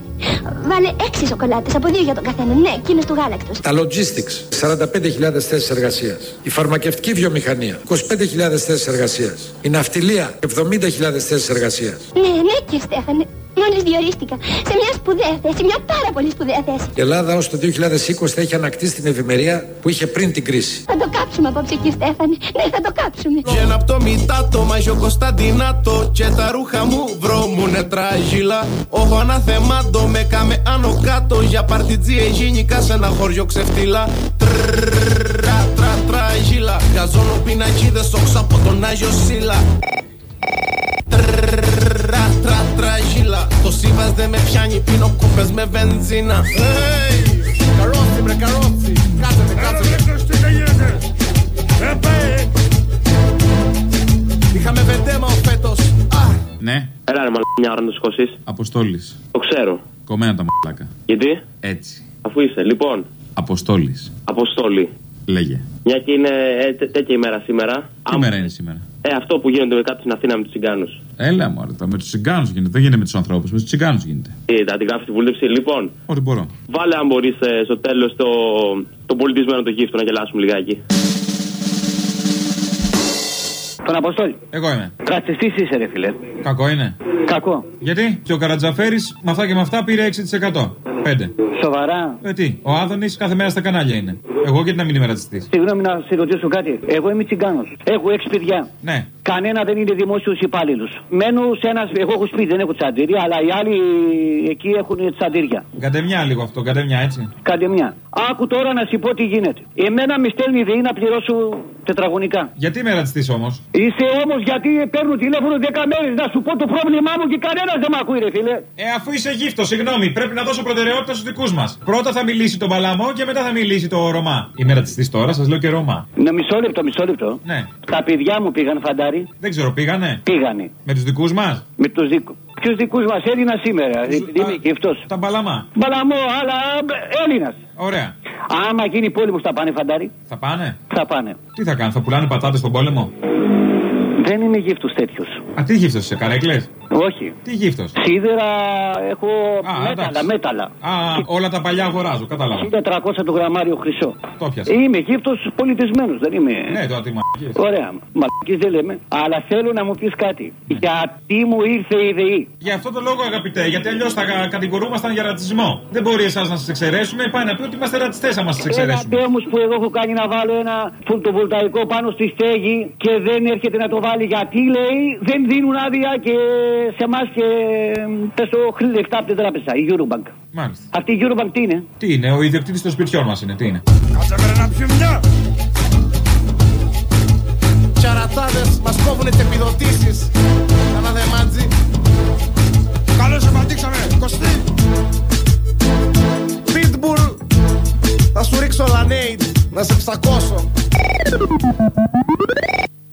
βάλε έξι σοκολάτες από δύο για τον καθένα, ναι, εκείνες του γάλακτος. Τα logistics. 45.000 θέσεις εργασίας. Η φαρμακευτική βιομηχανία. 25.000 θέσεις εργασίας. Η ναυτιλία. 70.000 θέσεις εργασίας. Ναι, ναι κύριε Στέφανε, μόλις διορίστηκα σε μια σπουδαία θέση, μια πάρα πολύ σπουδαία θέση. Η Ελλάδα ως το 2020 θα έχει ανακτήσει την ευημερία που είχε πριν την κρίση. Θα το κάψουμε απόψε κύριε Στέφανε, ναι θα το κάψουμε. Βγαίνω απ' το μητάτο, μαγιο Κωνσταντινάτο Και τα ρούχα μου βρώμουνε τραγίλα Όχι αναθεμάτο, με κάμε άνω κάτω Για παρτιτζή εγίνικα σε ένα χωριό ξεφτύλα Τρα τρα τραγίλα Γαζώνω πινακίδες όξω από τον Άγιο Σίλα Τρα τρα τραγίλα Το σύμβας δεν με πιάνει, πίνω κούπες με βενζίνα Hey! Καρότσι μπρε καρότσι Κάτσε με κάτσε με Είχαμε βεντέμα ο φέτος Ναι. Έλα ρε μαλάκα μια ώρα να το σηκώσεις. Αποστόλης. Το ξέρω. Κομμένα τα μαλάκα. Γιατί; Έτσι. Αφού είσαι. Λοιπόν, Αποστόλης. Αποστόλη. Λέγε. Μια και είναι ε, τέ- τέτοια ημέρα σήμερα. Τι μέρα είναι σήμερα; Ε, αυτό που γίνεται με κάτω στην Αθήνα με τους Τσιγκάνους. Έλα μου, τα με τους τσιγκάνους γίνεται. Δεν γίνεται με τους ανθρώπους, με τους τσιγκάνους γίνεται. Ε, θα την γράφει τη βούλευση. Λοιπόν, Ό,τι μπορώ. βάλε αν μπορείς στο τέλος το, το πολιτισμένο το γύφτο να γελάσουμε λιγάκι. Τον Αποστόλη. Εγώ είμαι. Ρατσιστής είσαι, ρε φιλέ. Κακό είναι; Κακό. Γιατί; Και ο Καρατζαφέρης με αυτά και με αυτά πήρε 6%. 5. Σοβαρά. Ε, τι, ο Άδωνης κάθε μέρα στα κανάλια είναι. Εγώ γιατί να μην είμαι ρατσιστής; Συγγνώμη να σε ρωτήσω κάτι. Εγώ είμαι τσιγκάνος. Έχω έξι παιδιά. Ναι. Κανένα δεν είναι δημόσιος υπάλληλος. Μένω σε ένα. Εγώ έχω σπίτι, δεν έχω τσαντήρια, αλλά οι άλλοι εκεί έχουν τσαντήρια. Καντεμιά λίγο αυτό, καντεμιά έτσι. Κάντε μια. Άκου τώρα να σου πω τι γίνεται. Εμένα με στέλνει η ΔΕΗ να πληρώσω τετραγωνικά. Γιατί είμαι ρατσιστή όμως; Είσαι όμως γιατί παίρνω τηλέφωνο 10 μέρες να σου πω το πρόβλημά μου και κανένας δεν με ακούει, ρε φίλε. Ε, αφού είσαι γύφτο, συγγνώμη, πρέπει να δώσω προτεραιότητα στους δικούς μας. Πρώτα θα μιλήσει τον Παλαμό και μετά θα μιλήσει το Ρωμά. Είμαι ρατσιστής τώρα, σας λέω και Ρωμά. Ναι, μισό λεπτό, μισό λεπτό. Ναι. Τα παιδιά μου πήγαν φαντάρι. Δεν ξέρω, πήγανε; Πήγανε. Με τους δικούς μας; Με τους δικού. Ποιους δικούς μας; Έλληνας σήμερα. Επειδή είμαι γυφτό. Τα μπαλαμά. Μπαλαμό, αλλά Έλληνας. Ωραία. Άμα γίνει πόλεμος θα πάνε φαντάρι; Θα πάνε; Θα πάνε. Τι θα κάνουν, θα πουλάνε πατάτες στον πόλεμο; Δεν είμαι γύφτος τέτοιος. Α, τι γύφτος σε καρέκλες; Όχι. Τι γύφτος; Σίδερα έχω μέταλλα, εντάξει. μέταλλα. Α, όλα τα παλιά αγοράζω, κατάλαβα. 1300 το γραμμάριο χρυσό. Το πιάσα. Είμαι γύφτος πολιτισμένος, δεν είμαι. Ναι, τώρα τι μαγικές. Ωραία. Μαλακή δεν λέμε. Αλλά θέλω να μου πεις κάτι. Γιατί μου ήρθε η ΔΕΗ. Γι' αυτό το λόγο, αγαπητέ, γιατί αλλιώς θα κα- κατηγορούμασταν για ρατσισμό. Δεν μπορεί εσάς να σας εξαιρέσουμε. Πάει να πει ότι είμαστε ρατσιστές άμα σας Ένα εξαιρέσουμε. τέμος που εγώ έχω κάνει να βάλω ένα φωτοβολταϊκό πάνω στη στέγη και δεν έρχεται να το βάλει γιατί λέει δεν δίνουν άδεια και σε εμάς και πες το χρ- λεφτά από την τράπεζα, η Eurobank. Μάλιστα. Αυτή η Eurobank τι είναι; Τι είναι, ο ιδιοκτήτης των σπιτιών μας είναι, τι είναι; Κάτσε με να πιούμε μια. Τσαρατάδες μας κόβουνε τις επιδοτήσεις. Κάνα δε μάτζι. Καλώς επαντήξαμε. Κωστή. Pitbull. Θα σου ρίξω λανέιτ. Να σε ψακώσω.